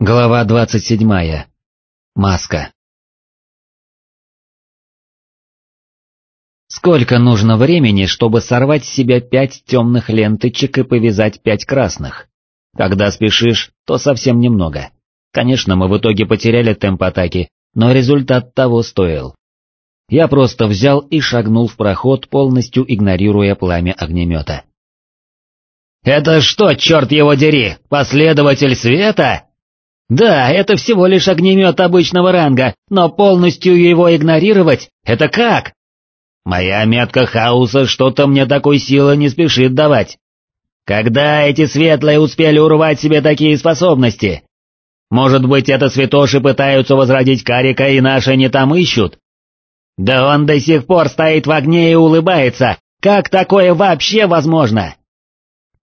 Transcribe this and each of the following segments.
Глава двадцать седьмая. Маска. Сколько нужно времени, чтобы сорвать с себя пять темных ленточек и повязать пять красных? Когда спешишь, то совсем немного. Конечно, мы в итоге потеряли темп атаки, но результат того стоил. Я просто взял и шагнул в проход, полностью игнорируя пламя огнемета. «Это что, черт его дери, последователь света?» Да, это всего лишь огнемет обычного ранга, но полностью его игнорировать — это как? Моя метка хаоса что-то мне такой силы не спешит давать. Когда эти светлые успели урвать себе такие способности? Может быть, это святоши пытаются возродить Карика и наши не там ищут? Да он до сих пор стоит в огне и улыбается, как такое вообще возможно?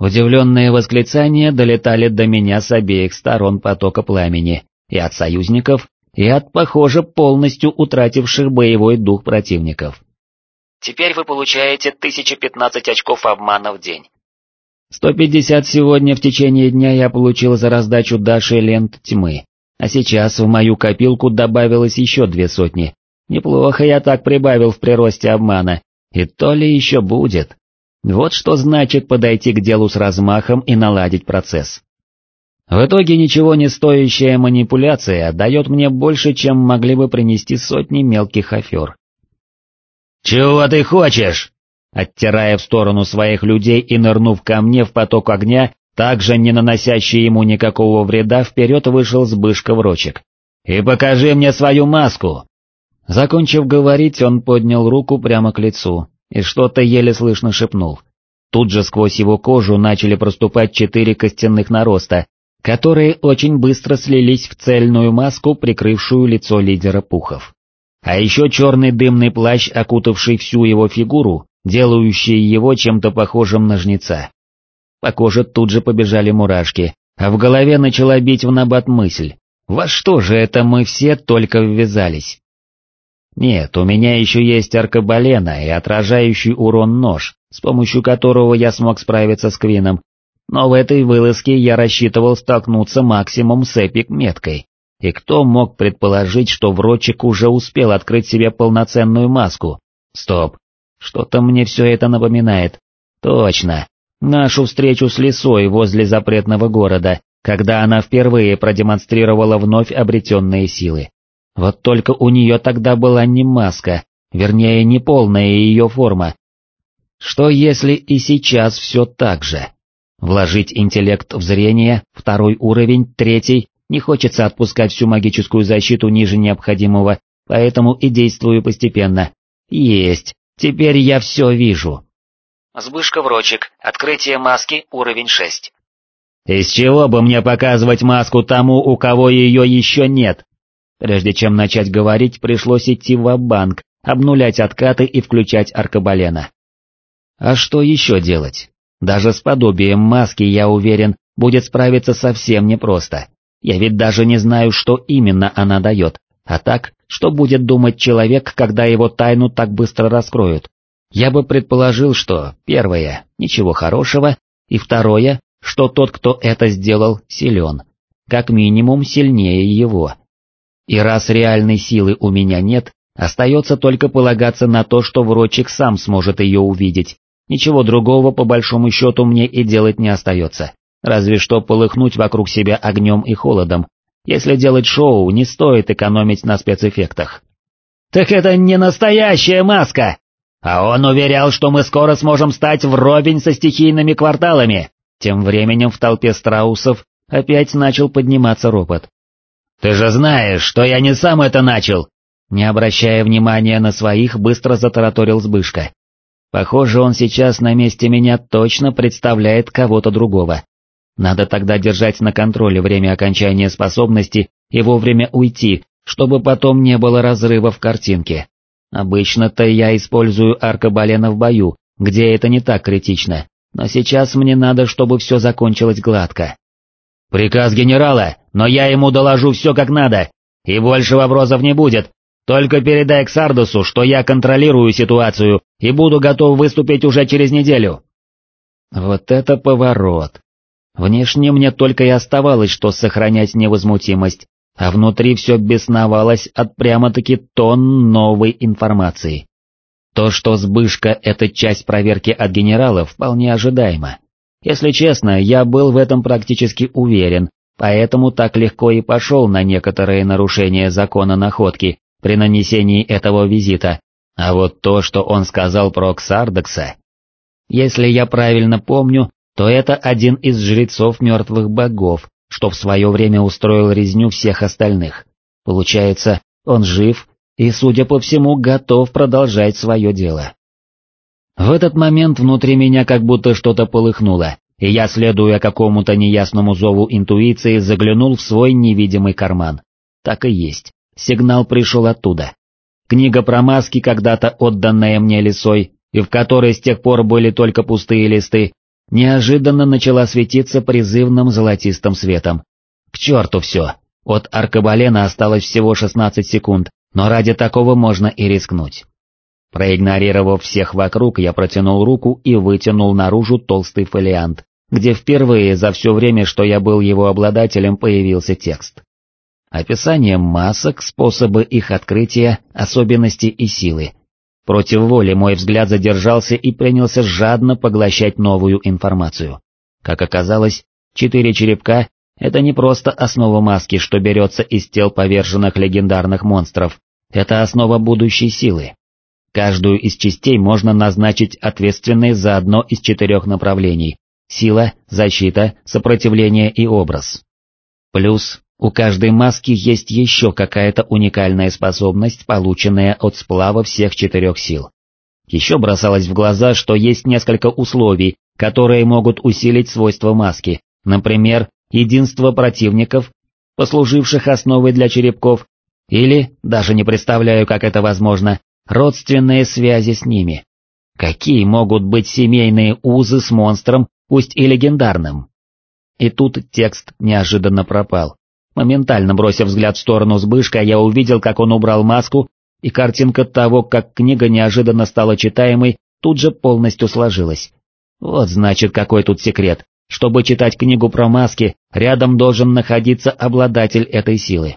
Удивленные восклицания долетали до меня с обеих сторон потока пламени, и от союзников, и от, похоже, полностью утративших боевой дух противников. Теперь вы получаете 1015 очков обмана в день. 150 сегодня в течение дня я получил за раздачу Даши лент тьмы, а сейчас в мою копилку добавилось еще две сотни. Неплохо я так прибавил в приросте обмана, и то ли еще будет. Вот что значит подойти к делу с размахом и наладить процесс. В итоге ничего не стоящая манипуляция дает мне больше, чем могли бы принести сотни мелких афер. «Чего ты хочешь?» Оттирая в сторону своих людей и нырнув ко мне в поток огня, также не наносящий ему никакого вреда, вперед вышел Сбышка Врочек. «И покажи мне свою маску!» Закончив говорить, он поднял руку прямо к лицу, и что-то еле слышно шепнул. Тут же сквозь его кожу начали проступать четыре костяных нароста, которые очень быстро слились в цельную маску, прикрывшую лицо лидера пухов. А еще черный дымный плащ, окутавший всю его фигуру, делающий его чем-то похожим на жнеца. По коже тут же побежали мурашки, а в голове начала бить в набат мысль, во что же это мы все только ввязались? Нет, у меня еще есть аркабалена и отражающий урон нож, с помощью которого я смог справиться с Квином, но в этой вылазке я рассчитывал столкнуться максимум с эпик-меткой. И кто мог предположить, что Врочек уже успел открыть себе полноценную маску? Стоп, что-то мне все это напоминает. Точно, нашу встречу с лисой возле запретного города, когда она впервые продемонстрировала вновь обретенные силы. Вот только у нее тогда была не маска, вернее не полная ее форма. Что если и сейчас все так же? Вложить интеллект в зрение, второй уровень, третий, не хочется отпускать всю магическую защиту ниже необходимого, поэтому и действую постепенно. Есть, теперь я все вижу. Сбышка Врочек, открытие маски, уровень 6. Из чего бы мне показывать маску тому, у кого ее еще нет? Прежде чем начать говорить, пришлось идти в банк обнулять откаты и включать аркабалена. А что еще делать? Даже с подобием маски, я уверен, будет справиться совсем непросто. Я ведь даже не знаю, что именно она дает, а так, что будет думать человек, когда его тайну так быстро раскроют. Я бы предположил, что, первое, ничего хорошего, и второе, что тот, кто это сделал, силен, как минимум сильнее его. И раз реальной силы у меня нет, остается только полагаться на то, что Врочек сам сможет ее увидеть. Ничего другого по большому счету мне и делать не остается, разве что полыхнуть вокруг себя огнем и холодом. Если делать шоу, не стоит экономить на спецэффектах. «Так это не настоящая маска!» «А он уверял, что мы скоро сможем стать вровень со стихийными кварталами!» Тем временем в толпе страусов опять начал подниматься ропот. «Ты же знаешь, что я не сам это начал!» Не обращая внимания на своих, быстро затараторил Збышка. Похоже, он сейчас на месте меня точно представляет кого-то другого. Надо тогда держать на контроле время окончания способности и вовремя уйти, чтобы потом не было разрыва в картинке. Обычно-то я использую аркабалена в бою, где это не так критично, но сейчас мне надо, чтобы все закончилось гладко. «Приказ генерала, но я ему доложу все как надо, и больше вопросов не будет. Только передай Ксардосу, что я контролирую ситуацию и буду готов выступить уже через неделю». Вот это поворот. Внешне мне только и оставалось, что сохранять невозмутимость, а внутри все бесновалось от прямо-таки тонн новой информации. То, что сбышка — это часть проверки от генерала, вполне ожидаемо. Если честно, я был в этом практически уверен, поэтому так легко и пошел на некоторые нарушения закона находки при нанесении этого визита, а вот то, что он сказал про Ксардекса... Если я правильно помню, то это один из жрецов мертвых богов, что в свое время устроил резню всех остальных. Получается, он жив и, судя по всему, готов продолжать свое дело. В этот момент внутри меня как будто что-то полыхнуло, и я, следуя какому-то неясному зову интуиции, заглянул в свой невидимый карман. Так и есть, сигнал пришел оттуда. Книга про маски, когда-то отданная мне лисой, и в которой с тех пор были только пустые листы, неожиданно начала светиться призывным золотистым светом. К черту все, от аркабалена осталось всего 16 секунд, но ради такого можно и рискнуть. Проигнорировав всех вокруг, я протянул руку и вытянул наружу толстый фолиант, где впервые за все время, что я был его обладателем, появился текст. Описание масок, способы их открытия, особенности и силы. Против воли мой взгляд задержался и принялся жадно поглощать новую информацию. Как оказалось, четыре черепка — это не просто основа маски, что берется из тел поверженных легендарных монстров, это основа будущей силы. Каждую из частей можно назначить ответственной за одно из четырех направлений – сила, защита, сопротивление и образ. Плюс, у каждой маски есть еще какая-то уникальная способность, полученная от сплава всех четырех сил. Еще бросалось в глаза, что есть несколько условий, которые могут усилить свойства маски, например, единство противников, послуживших основой для черепков, или, даже не представляю, как это возможно, родственные связи с ними. Какие могут быть семейные узы с монстром, пусть и легендарным? И тут текст неожиданно пропал. Моментально бросив взгляд в сторону Сбышка, я увидел, как он убрал маску, и картинка того, как книга неожиданно стала читаемой, тут же полностью сложилась. Вот значит, какой тут секрет. Чтобы читать книгу про маски, рядом должен находиться обладатель этой силы.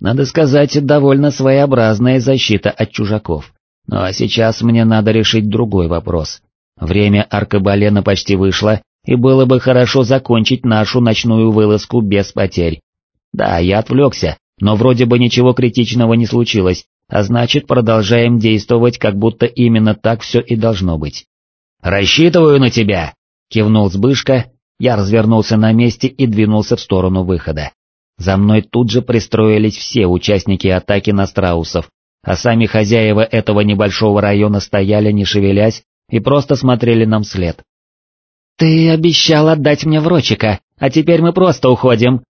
Надо сказать, довольно своеобразная защита от чужаков. Ну а сейчас мне надо решить другой вопрос. Время аркабалена почти вышло, и было бы хорошо закончить нашу ночную вылазку без потерь. Да, я отвлекся, но вроде бы ничего критичного не случилось, а значит продолжаем действовать, как будто именно так все и должно быть. «Рассчитываю на тебя!» — кивнул Сбышка, я развернулся на месте и двинулся в сторону выхода. За мной тут же пристроились все участники атаки на страусов, а сами хозяева этого небольшого района стояли не шевелясь и просто смотрели нам вслед. «Ты обещал отдать мне врочика, а теперь мы просто уходим!»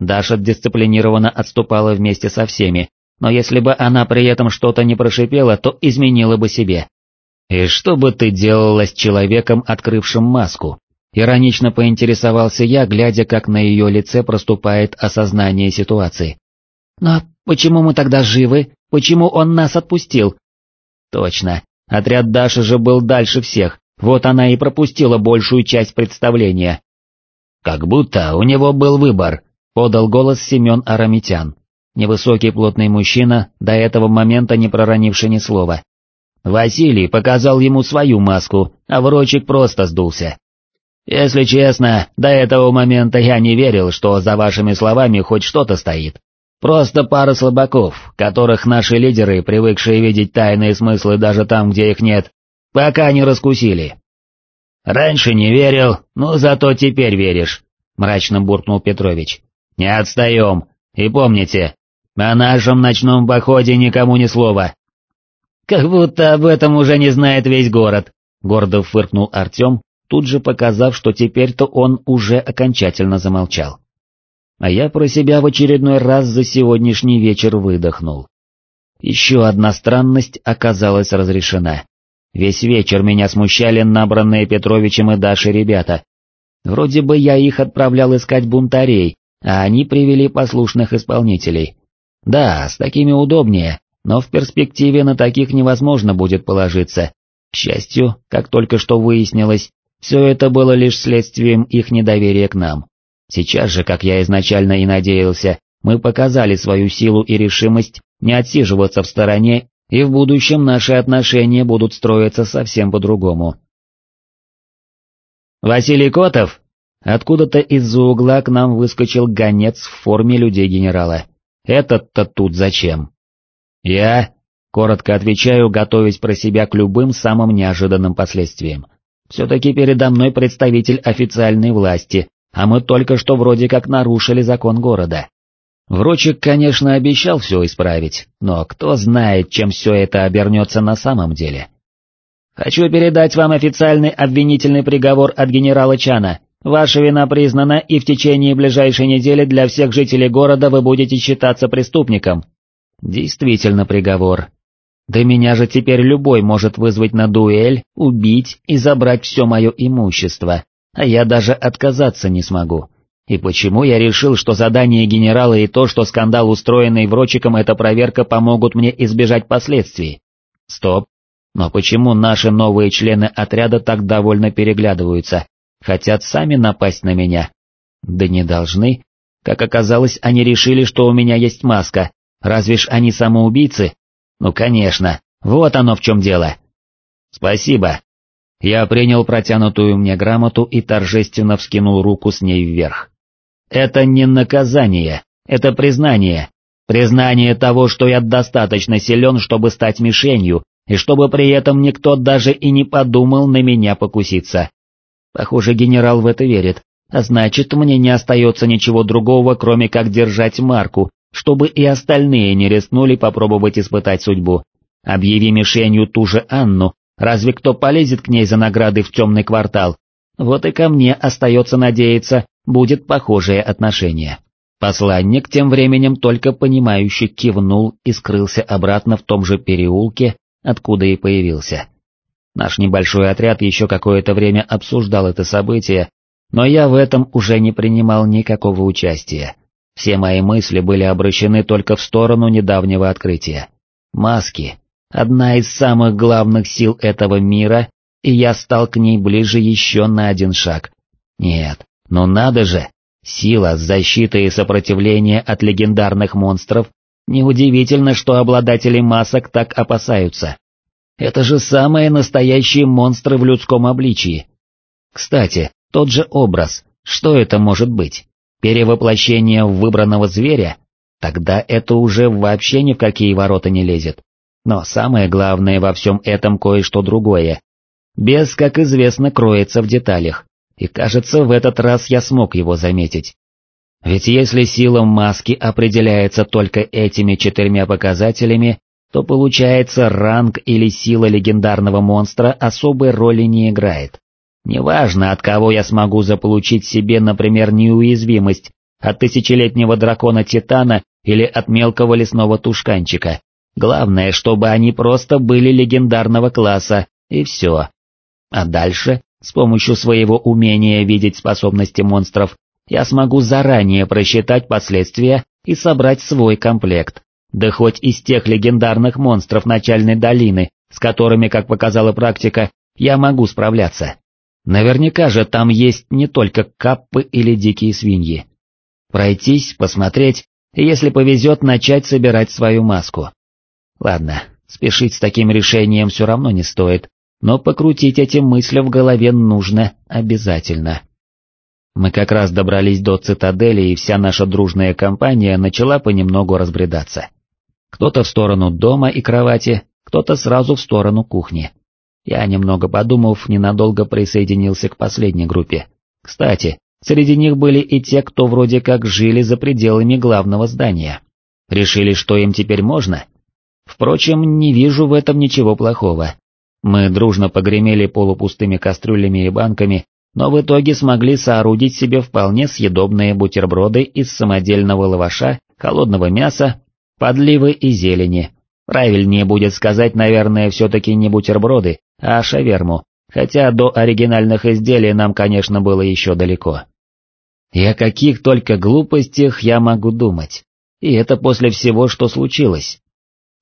Даша дисциплинированно отступала вместе со всеми, но если бы она при этом что-то не прошипела, то изменила бы себе. «И что бы ты делала с человеком, открывшим маску?» Иронично поинтересовался я, глядя, как на ее лице проступает осознание ситуации. «Но почему мы тогда живы? Почему он нас отпустил?» «Точно, отряд Даши же был дальше всех, вот она и пропустила большую часть представления». «Как будто у него был выбор», — подал голос Семен Арамитян, невысокий плотный мужчина, до этого момента не проронивший ни слова. Василий показал ему свою маску, а Врочек просто сдулся. Если честно, до этого момента я не верил, что за вашими словами хоть что-то стоит. Просто пара слабаков, которых наши лидеры, привыкшие видеть тайные смыслы даже там, где их нет, пока не раскусили. Раньше не верил, но зато теперь веришь, мрачно буркнул Петрович. Не отстаем, и помните, о нашем ночном походе никому ни слова. Как будто об этом уже не знает весь город, гордо фыркнул Артем, тут же показав, что теперь-то он уже окончательно замолчал. А я про себя в очередной раз за сегодняшний вечер выдохнул. Еще одна странность оказалась разрешена. Весь вечер меня смущали набранные Петровичем и Дашей ребята. Вроде бы я их отправлял искать бунтарей, а они привели послушных исполнителей. Да, с такими удобнее, но в перспективе на таких невозможно будет положиться. К счастью, как только что выяснилось, Все это было лишь следствием их недоверия к нам. Сейчас же, как я изначально и надеялся, мы показали свою силу и решимость не отсиживаться в стороне, и в будущем наши отношения будут строиться совсем по-другому. «Василий Котов!» Откуда-то из-за угла к нам выскочил гонец в форме людей генерала. «Этот-то тут зачем?» «Я...» — коротко отвечаю, готовясь про себя к любым самым неожиданным последствиям. «Все-таки передо мной представитель официальной власти, а мы только что вроде как нарушили закон города. Врочек, конечно, обещал все исправить, но кто знает, чем все это обернется на самом деле. Хочу передать вам официальный обвинительный приговор от генерала Чана. Ваша вина признана, и в течение ближайшей недели для всех жителей города вы будете считаться преступником. Действительно приговор. Да меня же теперь любой может вызвать на дуэль, убить и забрать все мое имущество, а я даже отказаться не смогу. И почему я решил, что задание генерала и то, что скандал, устроенный Врочиком, эта проверка помогут мне избежать последствий? Стоп. Но почему наши новые члены отряда так довольно переглядываются? Хотят сами напасть на меня? Да не должны. Как оказалось, они решили, что у меня есть маска. Разве ж они самоубийцы? Ну конечно, вот оно в чем дело. Спасибо. Я принял протянутую мне грамоту и торжественно вскинул руку с ней вверх. Это не наказание, это признание. Признание того, что я достаточно силен, чтобы стать мишенью, и чтобы при этом никто даже и не подумал на меня покуситься. Похоже, генерал в это верит, а значит, мне не остается ничего другого, кроме как держать марку, чтобы и остальные не рискнули попробовать испытать судьбу. Объяви мишенью ту же Анну, разве кто полезет к ней за награды в темный квартал? Вот и ко мне остается надеяться, будет похожее отношение. Посланник тем временем только понимающе кивнул и скрылся обратно в том же переулке, откуда и появился. Наш небольшой отряд еще какое-то время обсуждал это событие, но я в этом уже не принимал никакого участия. Все мои мысли были обращены только в сторону недавнего открытия. Маски. Одна из самых главных сил этого мира, и я стал к ней ближе еще на один шаг. Нет, но надо же, сила, защита и сопротивление от легендарных монстров, неудивительно, что обладатели масок так опасаются. Это же самые настоящие монстры в людском обличии. Кстати, тот же образ, что это может быть? Перевоплощение выбранного зверя? Тогда это уже вообще ни в какие ворота не лезет. Но самое главное во всем этом кое-что другое. Без, как известно, кроется в деталях и кажется, в этот раз я смог его заметить. Ведь если сила маски определяется только этими четырьмя показателями, то получается ранг или сила легендарного монстра особой роли не играет. Неважно, от кого я смогу заполучить себе, например, неуязвимость, от тысячелетнего дракона Титана или от мелкого лесного тушканчика. Главное, чтобы они просто были легендарного класса, и все. А дальше с помощью своего умения видеть способности монстров, я смогу заранее просчитать последствия и собрать свой комплект. Да хоть из тех легендарных монстров начальной долины, с которыми, как показала практика, я могу справляться. Наверняка же там есть не только каппы или дикие свиньи. Пройтись, посмотреть, если повезет, начать собирать свою маску. Ладно, спешить с таким решением все равно не стоит, но покрутить эти мысли в голове нужно обязательно. Мы как раз добрались до цитадели, и вся наша дружная компания начала понемногу разбредаться. Кто-то в сторону дома и кровати, кто-то сразу в сторону кухни. Я, немного подумав, ненадолго присоединился к последней группе. Кстати, среди них были и те, кто вроде как жили за пределами главного здания. Решили, что им теперь можно? Впрочем, не вижу в этом ничего плохого. Мы дружно погремели полупустыми кастрюлями и банками, но в итоге смогли соорудить себе вполне съедобные бутерброды из самодельного лаваша, холодного мяса, подливы и зелени. Правильнее будет сказать, наверное, все-таки не бутерброды, а шаверму, хотя до оригинальных изделий нам, конечно, было еще далеко. И о каких только глупостях я могу думать. И это после всего, что случилось.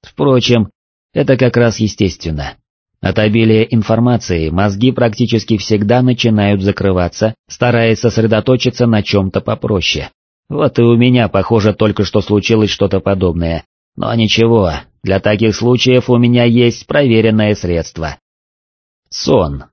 Впрочем, это как раз естественно. От обилия информации мозги практически всегда начинают закрываться, стараясь сосредоточиться на чем-то попроще. Вот и у меня, похоже, только что случилось что-то подобное. Но ничего, для таких случаев у меня есть проверенное средство. Сон.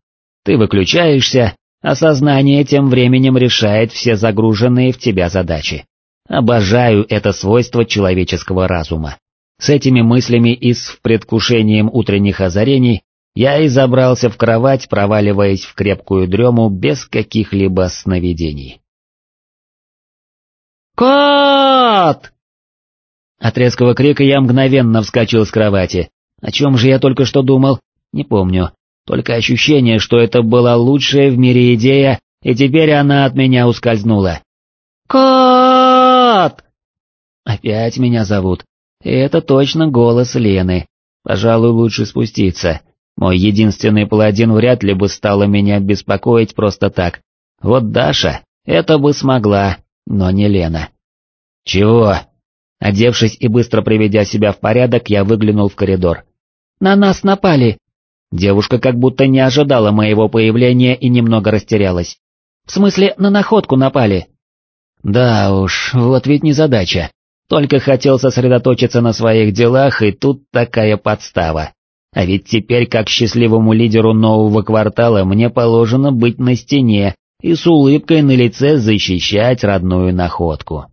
Ты выключаешься, а сознание тем временем решает все загруженные в тебя задачи. Обожаю это свойство человеческого разума. С этими мыслями и с предвкушением утренних озарений я и забрался в кровать, проваливаясь в крепкую дрему без каких-либо сновидений. «Кот!» От резкого крика я мгновенно вскочил с кровати. О чем же я только что думал, не помню. Только ощущение, что это была лучшая в мире идея, и теперь она от меня ускользнула. «Кот!» Опять меня зовут. Это точно голос Лены. Пожалуй, лучше спуститься. Мой единственный паладин вряд ли бы стала меня беспокоить просто так. Вот Даша, это бы смогла, но не Лена. «Чего?» Одевшись и быстро приведя себя в порядок, я выглянул в коридор. «На нас напали!» Девушка как будто не ожидала моего появления и немного растерялась. «В смысле, на находку напали?» «Да уж, вот ведь незадача. Только хотел сосредоточиться на своих делах, и тут такая подстава. А ведь теперь, как счастливому лидеру нового квартала, мне положено быть на стене и с улыбкой на лице защищать родную находку.